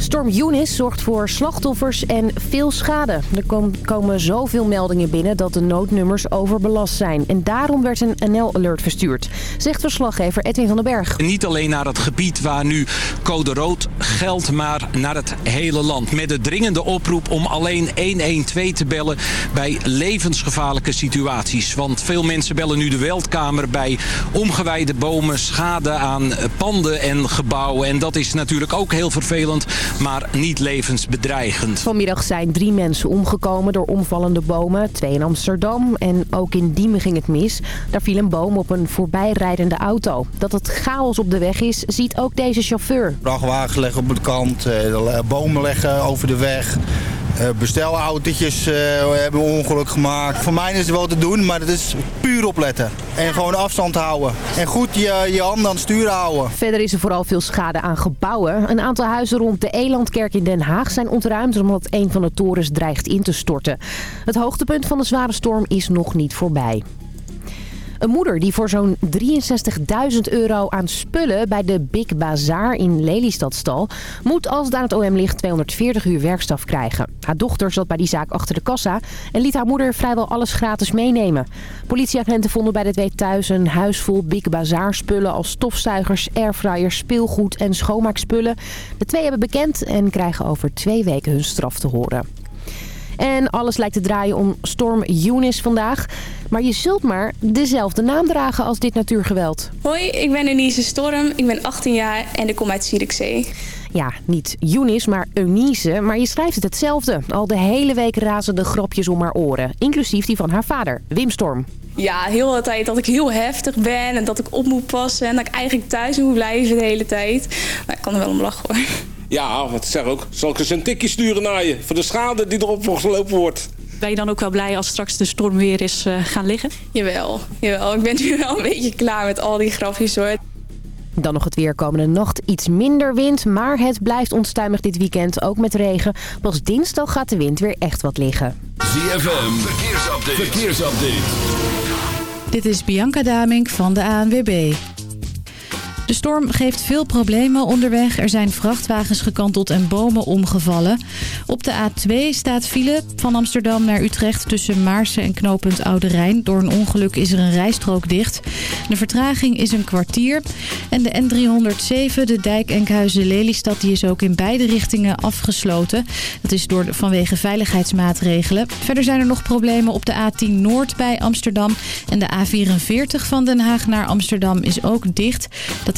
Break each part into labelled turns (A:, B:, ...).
A: Storm Eunice zorgt voor slachtoffers en veel schade. Er komen zoveel meldingen binnen dat de noodnummers overbelast zijn. En daarom werd een NL-alert verstuurd, zegt verslaggever Edwin van den Berg.
B: Niet alleen naar het gebied waar nu code rood geldt, maar naar het hele land. Met de dringende oproep om alleen 112 te bellen bij levensgevaarlijke situaties. Want veel mensen bellen nu de weldkamer bij omgewijde bomen, schade aan panden en gebouwen. En dat is natuurlijk ook heel vervelend maar niet levensbedreigend.
A: Vanmiddag zijn drie mensen omgekomen door omvallende bomen. Twee in Amsterdam en ook in Diemen ging het mis. Daar viel een boom op een voorbijrijdende auto. Dat het chaos op de weg is, ziet ook deze chauffeur.
C: Vrachtwagen leggen op de kant, eh, bomen leggen over de weg. Eh, bestelautootjes uh, hebben ongeluk gemaakt. Voor mij is het wel te doen, maar het is puur opletten. En gewoon afstand houden. En goed je, je handen aan het sturen houden.
A: Verder is er vooral veel schade aan gebouwen. Een aantal huizen rond de Elandkerk in Den Haag zijn ontruimd... omdat een van de torens dreigt in te storten. Het hoogtepunt van de zware storm is nog niet voorbij. Een moeder die voor zo'n 63.000 euro aan spullen bij de Big Bazaar in Lelystad moet als daar het OM ligt 240 uur werkstraf krijgen. Haar dochter zat bij die zaak achter de kassa en liet haar moeder vrijwel alles gratis meenemen. Politieagenten vonden bij de twee thuis een huis vol Big Bazaar spullen als stofzuigers, airfryers, speelgoed en schoonmaakspullen. De twee hebben bekend en krijgen over twee weken hun straf te horen. En alles lijkt te draaien om storm Eunice vandaag. Maar je zult maar dezelfde naam dragen als dit natuurgeweld.
D: Hoi, ik ben Eunice Storm. Ik ben 18 jaar en ik kom uit Zierikzee.
A: Ja, niet Eunice, maar Eunice. Maar je schrijft het hetzelfde. Al de hele week razen de grapjes om haar oren. Inclusief die van haar vader, Wim Storm.
D: Ja, heel de tijd dat ik heel heftig ben en dat ik op moet passen. En dat ik eigenlijk thuis moet blijven de hele tijd. Maar ik kan er wel om lachen hoor.
E: Ja, wat zeg ook. Zal ik eens een tikje sturen naar je? Voor de schade die erop gelopen wordt.
F: Ben je dan ook wel blij als straks de storm weer is uh, gaan liggen?
D: Jawel, jawel. Ik ben nu wel een beetje klaar met al die grafjes hoor.
A: Dan nog het weer komende nacht. Iets minder wind, maar het blijft onstuimig dit weekend. Ook met regen. Pas dinsdag gaat de wind weer echt wat liggen.
G: ZFM, verkeersupdate. verkeersupdate.
H: Dit is Bianca Damink van de ANWB. De storm geeft veel problemen onderweg. Er zijn vrachtwagens gekanteld en bomen omgevallen. Op de A2 staat file van Amsterdam naar Utrecht tussen Maarsen en knooppunt Oude Rijn. Door een ongeluk is er een rijstrook dicht. De vertraging is een kwartier. En de N307, de dijk Enkhuizen-Lelystad, die is ook in beide richtingen afgesloten. Dat is door, vanwege veiligheidsmaatregelen. Verder zijn er nog problemen op de A10 Noord bij Amsterdam. En de A44 van Den Haag naar Amsterdam is ook dicht. Dat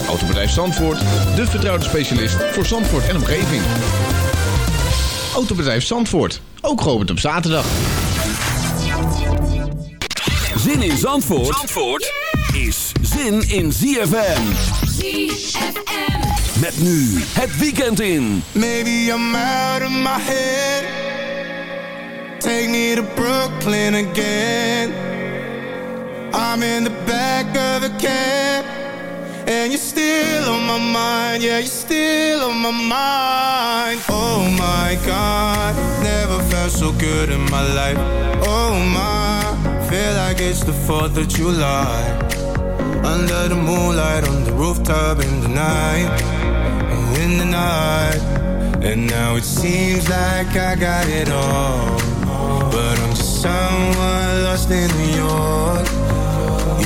I: Autobedrijf Zandvoort, de vertrouwde specialist voor Zandvoort en omgeving. Autobedrijf Zandvoort, ook geopend op zaterdag.
G: Zin in Zandvoort, Zandvoort is zin in ZFM.
J: ZFM.
G: Met nu het weekend in.
K: Maybe I'm out of my head. Take me to Brooklyn again. I'm in the back of a cab. And you're still on my mind, yeah, you're still on my mind. Oh my God, never felt so good in my life. Oh my, feel like it's the 4th of July. Under the moonlight, on the rooftop in the night. In the night. And now it seems like I got it all. But I'm just someone lost in New York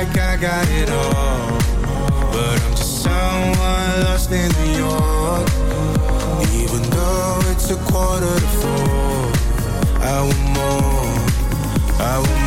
K: like I
L: got it all. But I'm just someone lost in New York. Even though it's a quarter to four I want more, I want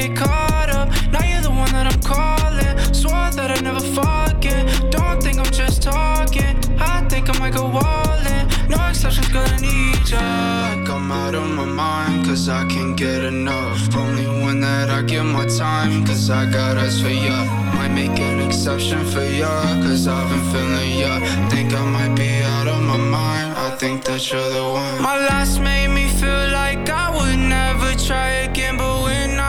M: get caught up. Now you're the one that I'm calling. Swore that I'd never forget. Don't think I'm just talking. I think I might go all in. No exceptions, gonna need ya. Like I'm out of my mind, cause I can't get enough. Only one that I give my time, cause I got eyes for ya. Might make an exception for ya, cause I've been feeling ya. Think I might be out of my mind. I think that you're the one. My last made me feel like I would never try again, but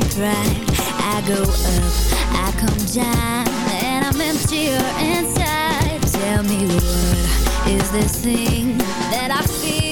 M: right.
N: I go up, I come down, and I'm emptier inside. Tell me what is this thing that I feel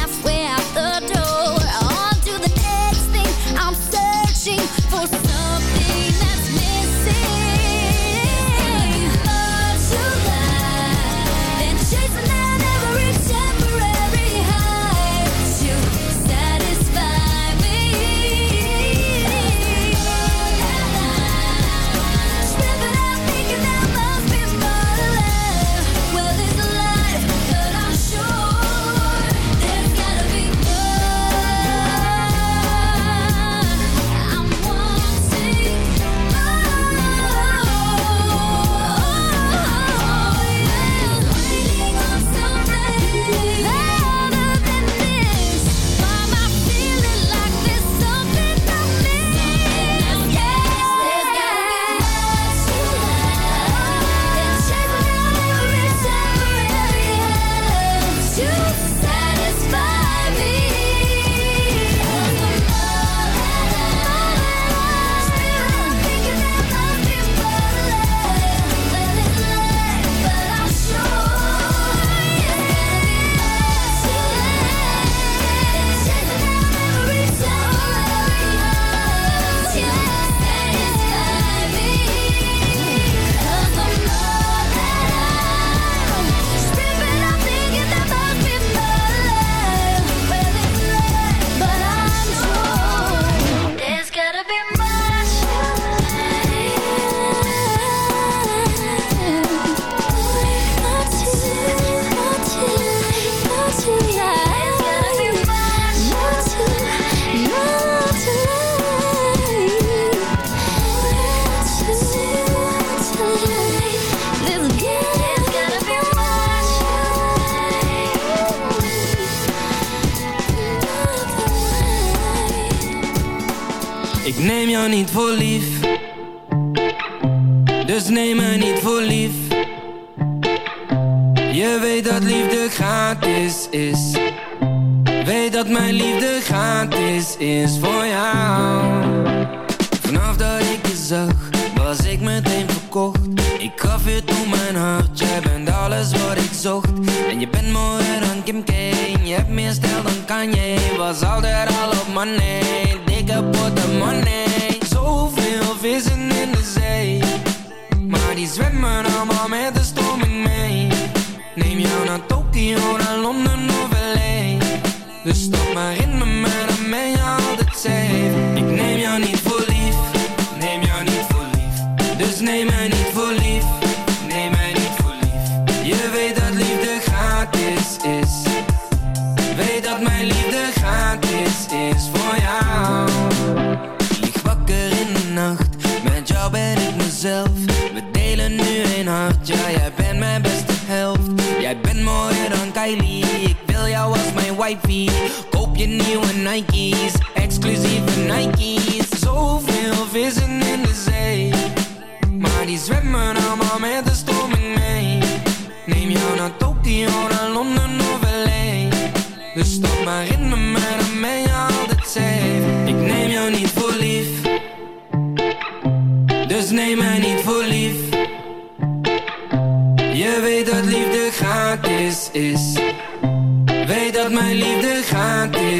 N: stuck my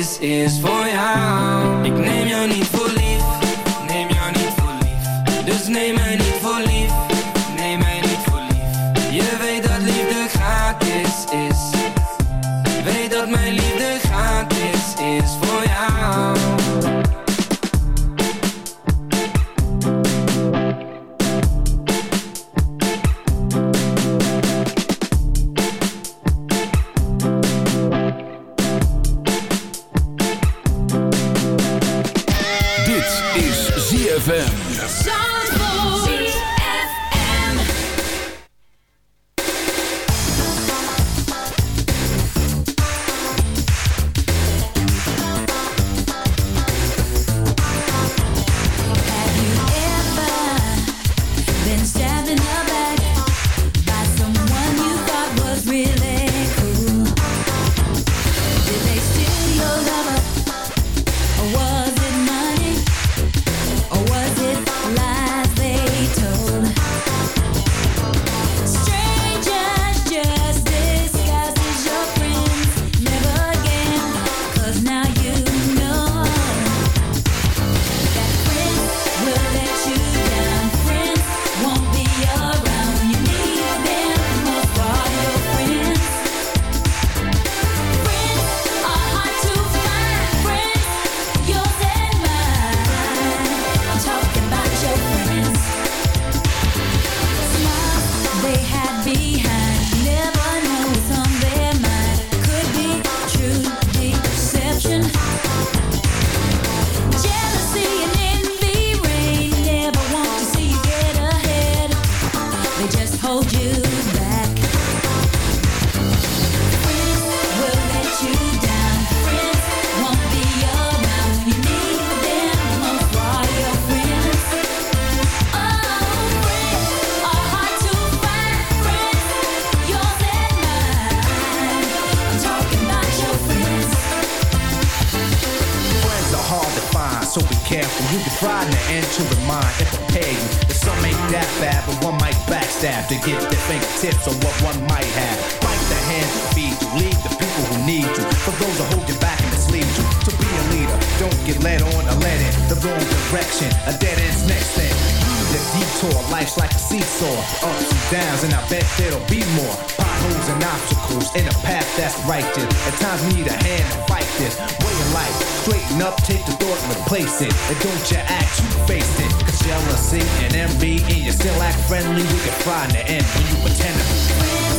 N: This
O: is voor jou. Ik neem jou niet
P: Straighten up, take the thought and replace it. And don't you act, you face it. Cause jealousy and envy, and you still act friendly, we can find the end when you pretend to.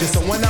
J: Just
Q: someone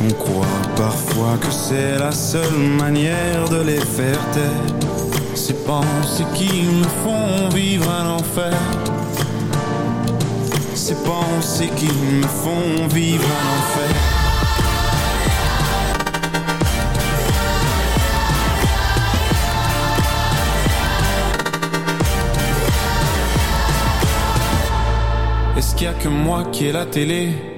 Q: On croit parfois que c'est la seule manière de les faire taire. Ces pensées qui me font vivre un enfer. Ces pensées qui me font vivre un enfer. Est-ce qu'il y a que moi qui ai la télé?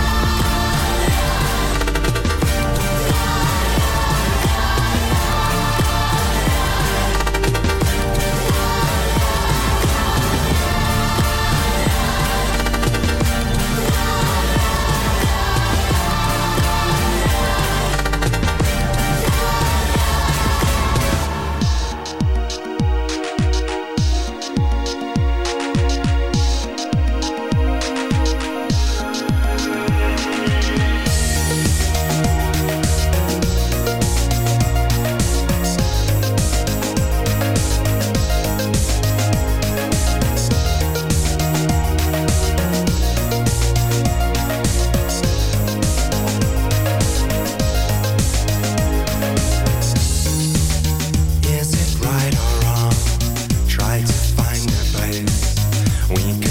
N: We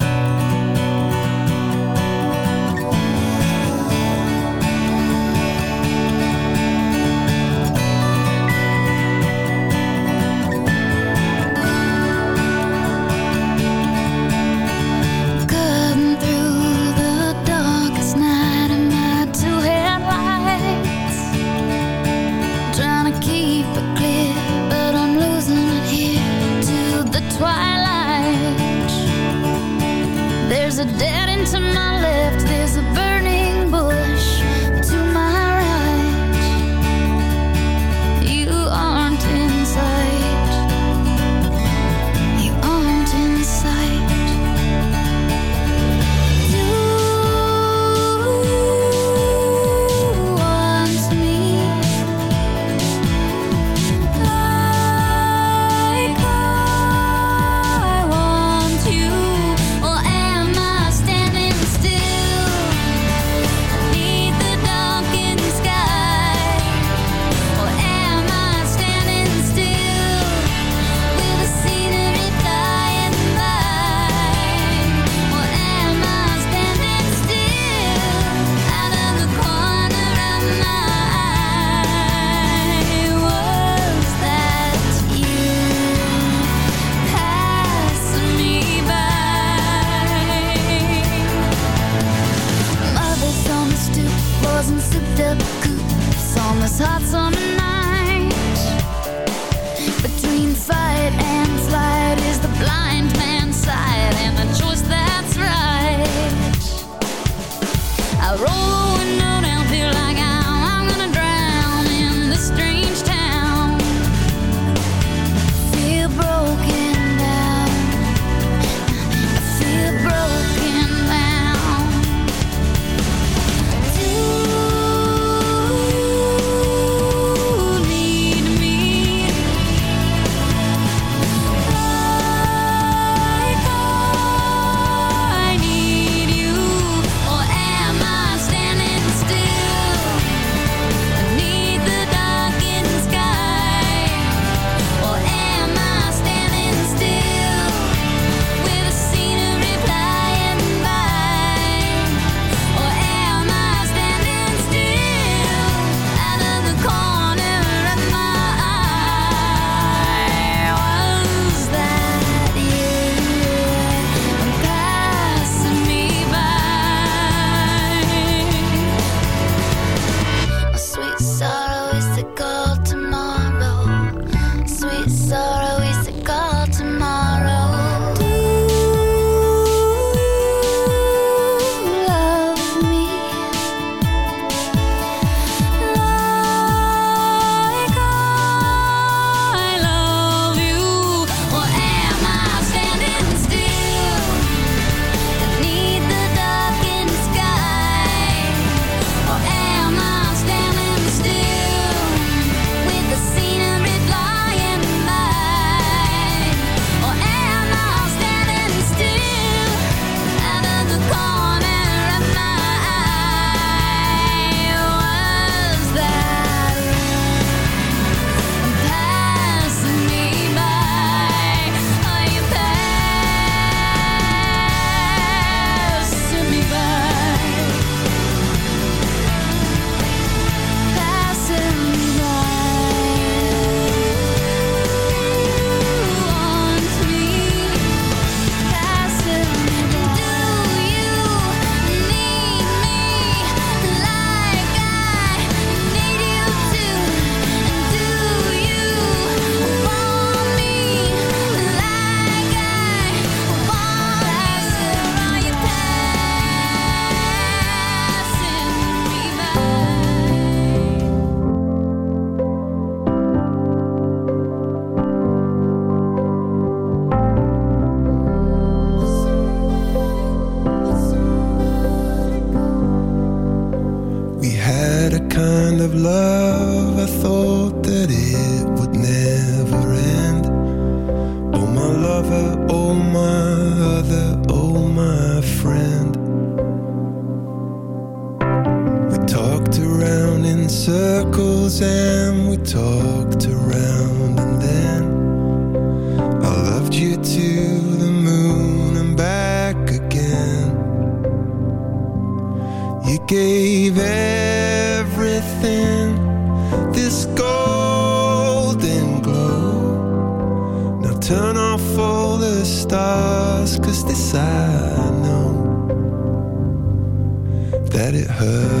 O: to the moon and back again. You
K: gave everything this golden glow. Now turn off all the stars, cause this I know that it hurts.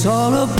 K: It's
R: all about